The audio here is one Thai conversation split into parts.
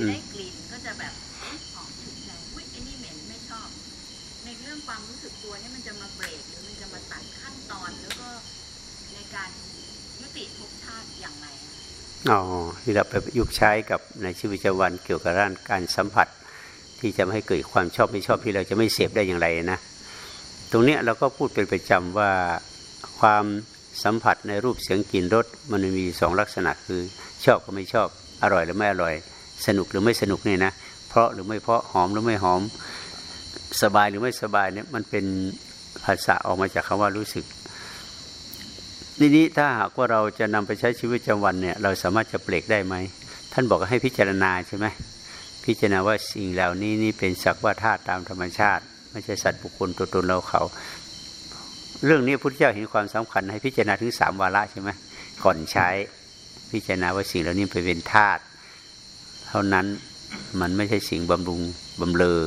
คือได้กลิ่นก็จะแบบหอมถูกใจอุ้ยไอ้นี่เหม็นไม่ชอบ ในเรื่องความรู้สึกตัวเนี่ยมันจะมาเบรกหรือมันจะมาตัดขั้นตอนแล้วก็ในการยุติภพชาติอย่างไรอะอ๋อที่เราไปประยุกต์ใช้กับในชีวิตประจำวันเกี่ยวกับด้านการสัมผัส ที่จะไม่ให้เกิดความชอบไม่ชอบที่เราจะไม่เสพได้อย่างไรนะ ตรงเนี้ยเราก็พูดเป็นประจำว่าความสัมผัสในรูปเสียงกลิ่นรสมันมีสองลักษณะคือชอบกับไม่ชอบอร่อยหรือไม่อร่อย สนุกหรือไม่สนุกเนี่ยนะเพราะหรือไม่เพราะหอมหรือไม่หอมสบายหรือไม่สบายเนี่ยมันเป็นภาษาออกมาจากคำว่ารู้สึกทีนี้ถ้าหากว่าเราจะนำไปใช้ชีวิตประจำวันเนี่ยเราสามารถจะเปลกได้ไหมท่านบอกให้พิจารณาใช่ไหมพิจารณาว่าสิ่งเหล่านี้นี่เป็นสักว่าธาตุตามธรรมชาติ ไม่ใช่สัตว์บุคคลตัวตนเราเขา เรื่องนี้พระพุทธเจ้าเห็นความสำคัญให้พิจารณาถึงสามวาระใช่ไหมก่อนใช้พิจารณาว่าสิ่งเหล่านี้ไปเป็นธาตุ เท่านั้นมันไม่ใช่สิ่งบำรุงบำเลอ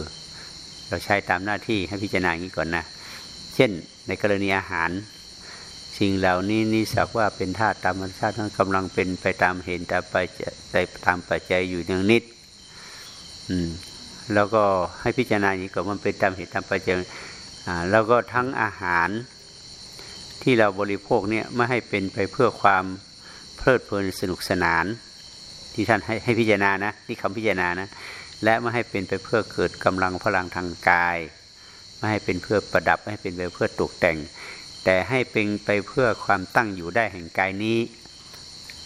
เราใช้ตามหน้าที่ให้พิจารณาอย่างนี้ก่อนนะ เช่นในกรณีอาหาร สิ่งเหล่านี้นี่สักว่าเป็นธาตุตามธรรมชาติทั้งกำลังเป็นไปตามเห็นตามไปใจตามปัจจัยอยู่เนืองนิด อืมแล้วก็ให้พิจารณาอย่างนี้ก่อนมันเป็นตามเหตุตามปัจจัยอ่าแล้วก็ทั้งอาหารที่เราบริโภคเนี่ยไม่ให้เป็นไปเพื่อความเพลิดเพลินสนุกสนาน ที่ท่านให้ให้พิจารณานะนี่คำพิจารณานะและไม่ให้เป็นไปเพื่อเกิดกำลังพลังทางกาย ไม่ให้เป็นเพื่อประดับไม่ให้เป็นไปเพื่อตกแต่ง แต่ให้เป็นไปเพื่อความตั้งอยู่ได้แห่งกายนี้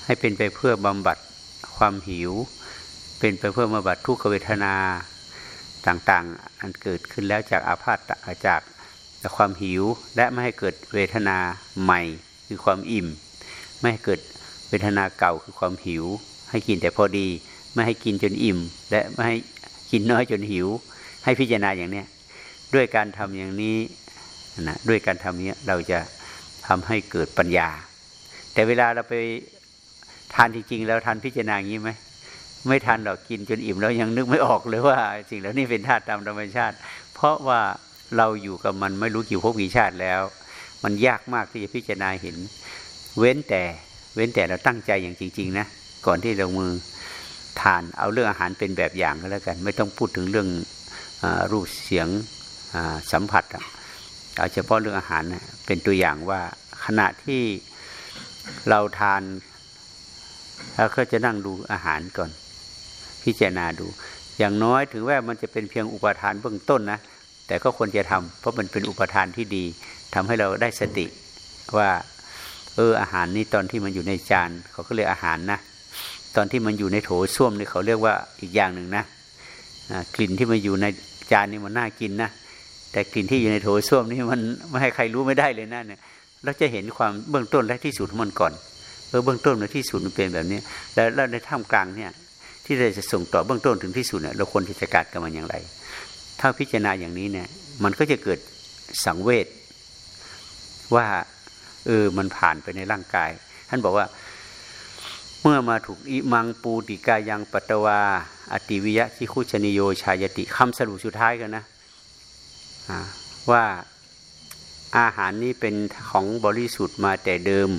ให้เป็นไปเพื่อบำบัดความหิว เป็นไปเพื่อบำบัดทุกขเวทนาต่างๆ อันเกิดขึ้นแล้วจากอาพาธจากความหิวและไม่ให้เกิดเวทนาใหม่ คือความอิ่ม ไม่ให้เกิดเวทนาเก่าคือความหิว ให้กินแต่พอดี ไม่ให้กินจนอิ่ม และไม่ให้กินน้อยจนหิว ให้พิจารณาอย่างเนี้ยด้วยการทำอย่างนี้นะด้วยการทำนี้เราจะทำให้เกิดปัญญา แต่เวลาเราไปทานจริงๆแล้วทานพิจารณาอย่างนี้ไหมไม่ทานหรอกกินจนอิ่มแล้วยังนึกไม่ออกเลยว่าสิ่งเหล่านี้เป็นธาตุตามธรรมชาติ เพราะว่าเราอยู่กับมันไม่รู้กี่ภพกี่ชาติแล้ว มันยากมากที่จะพิจารณาเห็น เว้นแต่เว้นแต่เราตั้งใจอย่างจริง ๆ นะ ก่อนที่เรามือทาน เอาเรื่องอาหารเป็นแบบอย่างก็แล้วกัน ไม่ต้องพูดถึงเรื่องอรูปเสียงสัมผัสเอาเฉพาะเรื่องอาหารเป็นตัวอย่างว่าขณะที่เราทานเราก็จะนั่งดูอาหารก่อน พิจารณาดู อย่างน้อยถึงแม้มันจะเป็นเพียงอุปทานเบื้องต้นนะแต่ก็ควรจะทำเพราะมันเป็นอุปทานที่ดีทำให้เราได้สติว่า เอออาหารนี่ตอนที่มันอยู่ในจานเขาก็เรียกอาหารนะ ตอนที่มันอยู่ในโถส้วมนี่เขาเรียกว่าอีกอย่างหนึ่งนะกลิ่นที่มันอยู่ในจานนี่มันน่ากินนะแต่กลิ่นที่อยู่ในโถส้วมนี่มันไม่ให้ใครรู้ไม่ได้เลยนะเนี่ยเราจะเห็นความเบื้องต้นและที่สุดของมันก่อนเออเบื้องต้นและที่สุดมันเป็นแบบนี้ แล้วแล้วในท่ามกลางเนี่ยที่เราจะส่งต่อเบื้องต้นถึงที่สุดเนี่ยเราควรจะจัดการกับมันอย่างไร ถ้าพิจารณาอย่างนี้เนี่ยมันก็จะเกิดสังเวชว่าเออมันผ่านไปในร่างกาย ท่านบอกว่า เมื่อมาถูกอิมังปูติกายังปัตวา อติวิยะชิคุชนิโยชายติคำสรุปสุดท้ายกันนะว่าอาหารนี้เป็นของบริสุทธิ์มาแต่เดิม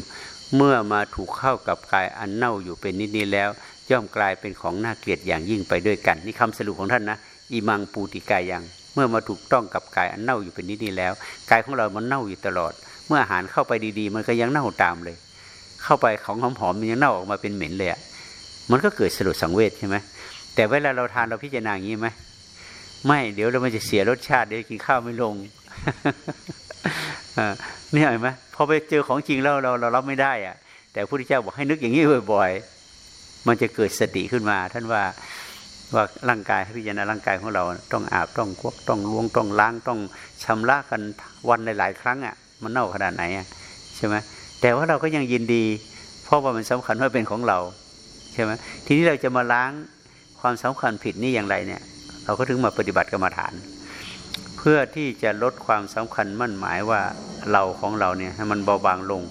เมื่อมาถูกเข้ากับกายอันเน่าอยู่เป็นนิดนี้แล้ว ย่อมกลายเป็นของน่าเกลียดอย่างยิ่งไปด้วยกัน นี่คำสรุปของท่านนะอิมังปูติกายัง เมื่อมาถูกต้องกับกายอันเน่าอยู่เป็นนิดนี้แล้วกายของเรามันเน่าอยู่ตลอด เมื่ออาหารเข้าไปดีๆ มันก็ยังเน่าตามเลย เข้าไปของหอมๆมันยังเน่าออกมาเป็นเหม็นเลยอะมันก็เกิดสลดสังเวชใช่ไหมแต่เวลาเราทานเราพิจารณาอย่างนี้ไหมไม่เดี๋ยวเรามันจะเสียรสชาติเดี๋ยวกินข้าวไม่ลงนี่เห็นไหมพอไปเจอของจริงแล้วเราเรารับไม่ได้อะแต่พระพุทธเจ้าบอกให้นึกอย่างนี้บ่อยๆ มันจะเกิดสติขึ้นมา ท่านว่าว่าร่างกายพิจารณาร่างกายของเรา ต้องอาบต้องควักต้องล้วงต้องล้างต้องชำระกันวันหลายๆครั้งอะ มันเน่าขนาดไหนอะใช่ไหม แต่ว่าเราก็ยังยินดี เพราะว่ามันสำคัญว่าเป็นของเราใช่ไหมทีนี้เราจะมาล้างความสำคัญผิดนี่อย่างไรเนี่ย เราก็ถึงมาปฏิบัติกรรมฐาน เพื่อที่จะลดความสำคัญมั่นหมายว่าเราของเราเนี่ยให้มันเบาบางลง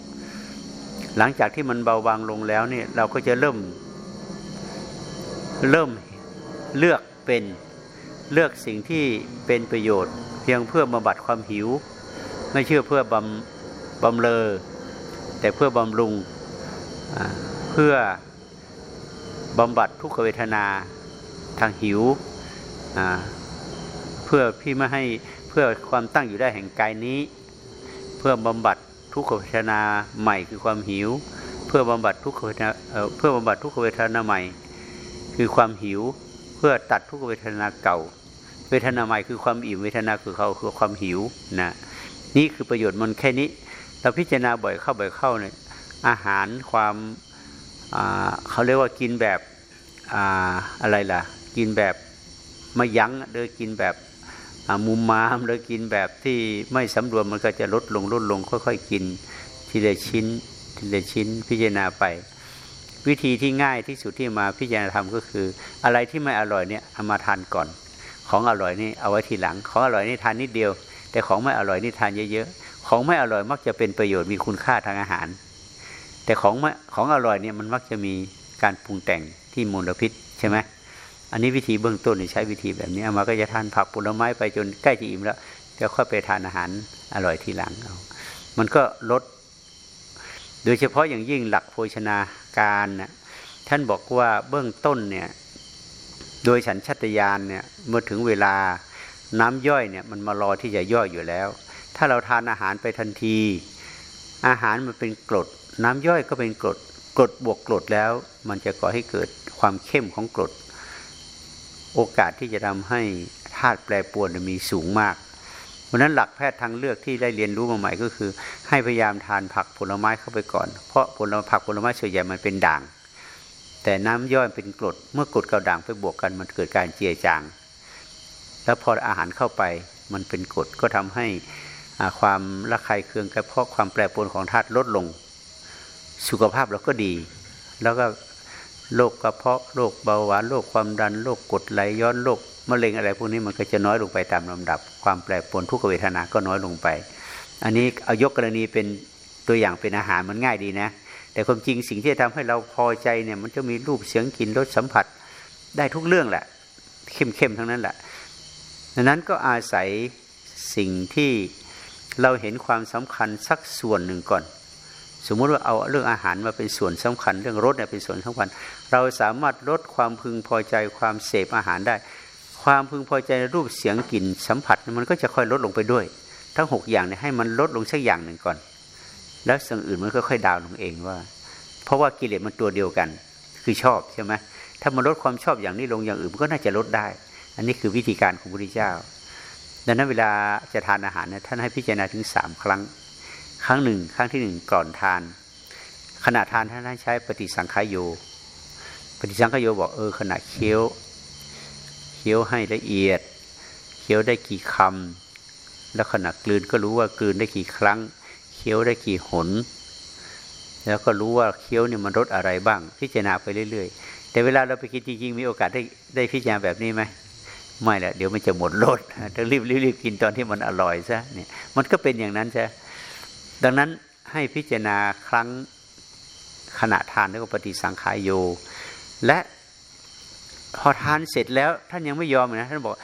หลังจากที่มันเบาบางลงแล้วเนี่ยเราก็จะเริ่ม เริ่มเลือกเป็นเลือกสิ่งที่เป็นประโยชน์ เพียงเพื่อบำบัดความหิว ไม่เชื่อเพื่อบำบำเลอ แต่เพื่อบำรุงเพื่อบำบัดทุกขเวทนาทางหิวเพื่อพี่ไม่ให้เพื่อความตั้งอยู่ได้แห่งกายนี้ เพื่อบำบัดทุกขเวทนาใหม่คือความหิว เพื่อบำบัดทุกขเวทนาเพื่อบำบัดทุกขเวทนาใหม่ คือความหิว เพื่อตัดทุกขเวทนาเก่า เวทนาใหม่คือความอิ่มเวทนาคือเขาคือความหิวนะนี่คือประโยชน์มันแค่นี้ เราพิจารณาบ่อยเข้าบ่อยเข้าเนี่ยอาหารความเขาเรียกว่ากินแบบอะไรล่ะ กินแบบไม่ยั้งเดินกินแบบมุมมามเดินกินแบบที่ไม่สำรวมมันก็จะลดลงลดลง ค่อยๆกิน ทีละชิ้น ทีละชิ้นพิจารณาไป วิธีที่ง่ายที่สุดที่มาพิจารณาทำก็คือ อะไรที่ไม่อร่อยเนี่ยเอามาทานก่อน ของอร่อยนี่เอาไว้ทีหลัง ของอร่อยนี่ทานนิดเดียว แต่ของไม่อร่อยนี่ทานเยอะๆ ของไม่อร่อยมักจะเป็นประโยชน์มีคุณค่าทางอาหาร แต่ของของอร่อยเนี่ยมันมักจะมีการปรุงแต่งที่มลพิษใช่ไหมอันนี้วิธีเบื้องต้นใช้วิธีแบบนี้เอามาก็จะทานผักผลไม้ไปจนใกล้จะอิ่มแล้วจะค่อยไปทานอาหารอร่อยทีหลังเอา มันก็ลด โดยเฉพาะอย่างยิ่งหลักโภชนาการนะท่านบอกว่าเบื้องต้นเนี่ย โดยฉันชัตยานเนี่ยเมื่อถึงเวลาน้ำย่อยเนี่ย มันมารอที่จะย่อยอยู่แล้ว ถ้าเราทานอาหารไปทันที อาหารมันเป็นกรด น้ำย่อยก็เป็นกรดกรดบวกกรดแล้ว มันจะก่อให้เกิดความเข้มของกรด โอกาสที่จะทำให้ธาตุแปรปรวนมีสูงมากเพราะนั้นหลักแพทย์ทางเลือกที่ได้เรียนรู้มาใหม่ก็คือ ให้พยายามทานผักผลไม้เข้าไปก่อน เพราะผลผักผลไม้ส่วนใหญ่มันเป็นด่าง แต่น้ำย่อยเป็นกรด เมื่อกรดกับด่างไปบวกกันมันเกิดการเจียจาง แล้วพออาหารเข้าไปมันเป็นกรดก็ทำให้ ความระคายเคืองกระเพาะความแปรปรวนของธาตุลดลง สุขภาพเราก็ดี แล้วก็โรคกระเพาะโรคเบาหวานโรคความดันโรคกดไหลย้อนโรคมะเร็งอะไรพวกนี้มันก็จะน้อยลงไปตามลำดับ ความแปรปรวนทุกขเวทนาก็น้อยลงไป อันนี้เอายกกรณีเป็นตัวอย่างเป็นอาหารมันง่ายดีนะ แต่ความจริงสิ่งที่จะทำให้เราพอใจเนี่ยมันจะมีรูปเสียงกลิ่นรสสัมผัสได้ทุกเรื่องแหละ เข้มๆทั้งนั้นแหละดังนั้นก็อาศัยสิ่งที่ เราเห็นความสำคัญสักส่วนหนึ่งก่อน สมมุติว่าเอาเรื่องอาหารมาเป็นส่วนสำคัญ เรื่องรสเนี่ยเป็นส่วนสำคัญ เราสามารถลดความพึงพอใจความเสพอาหารได้ ความพึงพอใจในรูปเสียงกลิ่นสัมผัสมันก็จะค่อยลดลงไปด้วย ทั้งหกอย่างเนี่ยให้มันลดลงสักอย่างหนึ่งก่อน แล้วสิ่งอื่นมันก็ค่อยดาวลงเองว่า เพราะว่ากิเลสมันตัวเดียวกัน คือชอบใช่ไหมถ้ามันลดความชอบอย่างนี้ลงอย่างอื่นมันก็น่าจะลดได้ อันนี้คือวิธีการของพระพุทธเจ้า ดังนั้นเวลาจะทานอาหารเนี่ยท่านให้พิจารณาถึงสามครั้ง ครั้งหนึ่งครั้งที่หนึ่งก่อนทาน ขณะทานท่านใช้ปฏิสังขายโย ปฏิสังขายโยบอกเออขณะเคี้ยวเคี้ยวให้ละเอียดเคี้ยวได้กี่คำแล้วขณะกลืนก็รู้ว่ากลืนได้กี่ครั้งเคี้ยวได้กี่หน แล้วก็รู้ว่าเคี้ยวเนี่ยมันรสอะไรบ้าง พิจารณาไปเรื่อย ๆ แต่เวลาเราไปกินจริงๆมีโอกาสได้ได้พิจารณาแบบนี้ไหม ไม่ละเดี๋ยวมันจะหมดรสต้องรีบรีบกินตอนที่มันอร่อยซะเนี่ยมันก็เป็นอย่างนั้นใช่ดังนั้นให้พิจารณาครั้งขณะทานแล้วก็ปฏิสังขายโย และพอทานเสร็จแล้วท่านยังไม่ยอมนะท่านบอก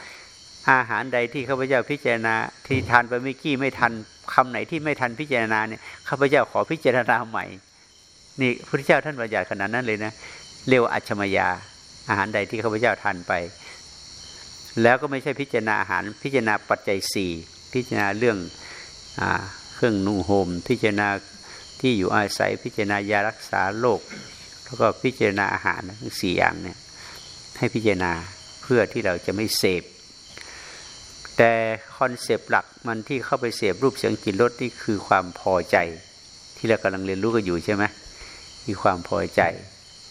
อาหารใดที่ข้าพเจ้าพิจารณาที่ทานไปเมื่อกี้ไม่ทันคำไหนที่ไม่ทันพิจารณาเนี่ยข้าพเจ้าขอพิจารณาใหม่ นี่พระเจ้าท่านบัญญัติขนาดนั้นเลยนะเรียกว่าอัจฉมยา อาหารใดที่ข้าพเจ้าทานไป แล้วก็ไม่ใช่พิจารณาอาหาร พิจารณาปัจจัยสี่พิจารณาเรื่องอเครื่องนุ่งห่มพิจารณาที่อยู่อาศัยพิจารณายารักษาโรคแล้วก็พิจารณาอาหารทั้งสี่อย่างเนี่ยให้พิจารณาเพื่อที่เราจะไม่เสพแต่ concept หลักมันที่เข้าไปเสพรูปเสียงกลิ่นรสนี่คือความพอใจ ที่เรากำลังเรียนรู้กันอยู่ใช่ไหมมีความพอใจ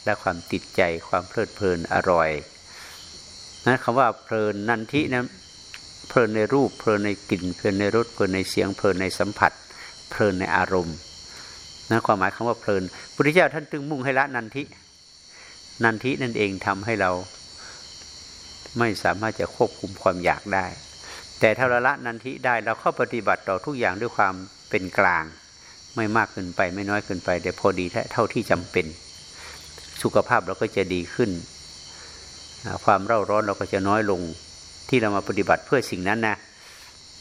และความติดใจความเพลิดเพลินอร่อย นั้นคำว่าเพลินนันทินะเพลินในรูปเพลินในกลิ่นเพลินในรสเพลินในเสียงเพลินในสัมผัส เพลินในอารมณ์นะความหมายคำว่าเพลินพุทธเจ้าท่านตึงมุ่งให้ละนันทินันทินั่นเองทำให้เราไม่สามารถจะควบคุมความอยากได้ แต่ถ้าเราละนันทิได้เราเข้าปฏิบัติต่อทุกอย่างด้วยความเป็นกลาง ไม่มากเกินไปไม่น้อยเกินไป แต่พอดีเท่าที่จำเป็น สุขภาพเราก็จะดีขึ้น ความเร่าร้อนเราก็จะน้อยลงที่เรามาปฏิบัติเพื่อสิ่งนั้นนะ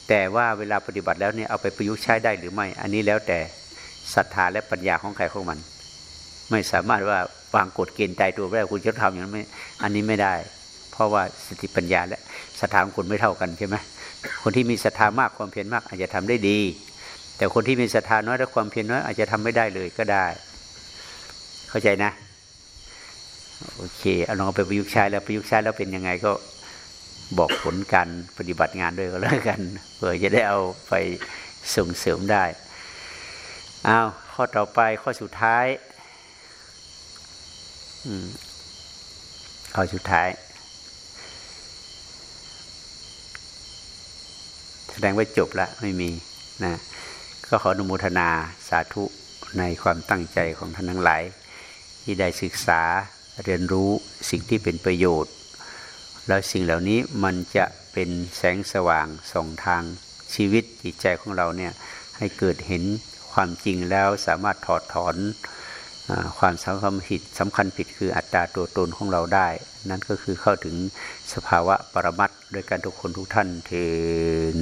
แต่ว่าเวลาปฏิบัติแล้วเนี่ยเอาไปประยุกต์ใช้ได้หรือไม่ อันนี้แล้วแต่ศรัทธาและปัญญาของใครของมัน ไม่สามารถว่าวางกฎเกณฑ์ใจตัวได้คุณจะทำอย่างนั้นไม่อันนี้ไม่ได้ เพราะว่าสติปัญญาและศรัทธาของคนไม่เท่ากันใช่ไหมคนที่มีศรัทธามากความเพียรมากอาจจะทำได้ดี แต่คนที่มีศรัทธาน้อยและความเพียรน้อยอาจจะทำไม่ได้เลยก็ได้ เข้าใจนะ โอเคเอาลองไปประยุกต์ใช้แล้วประยุกต์ใช้แล้วเป็นยังไงก็บอกผลการปฏิบัติงานด้วยก็แล้วกันเพื่อจะได้เอาไปส่งเสริมได้อ้าวข้อต่อไปข้อสุดท้ายอืมข้อสุดท้าย แสดงว่าจบละไม่มีนะก็ขออนุโมทนาสาธุในความตั้งใจของท่านทั้งหลาย ที่ได้ศึกษา เรียนรู้สิ่งที่เป็นประโยชน์ แล้วสิ่งเหล่านี้มันจะเป็นแสงสว่างส่องทางชีวิตจิตใจของเราเนี่ยให้เกิดเห็นความจริงแล้วสามารถถอดถอนอความสำคัญผิดสำคัญผิดคืออัตราตัวตนของเราได้ นั่นก็คือเข้าถึงสภาวะปรมัตถ์ด้วยกันทุกคนทุกท่านเทน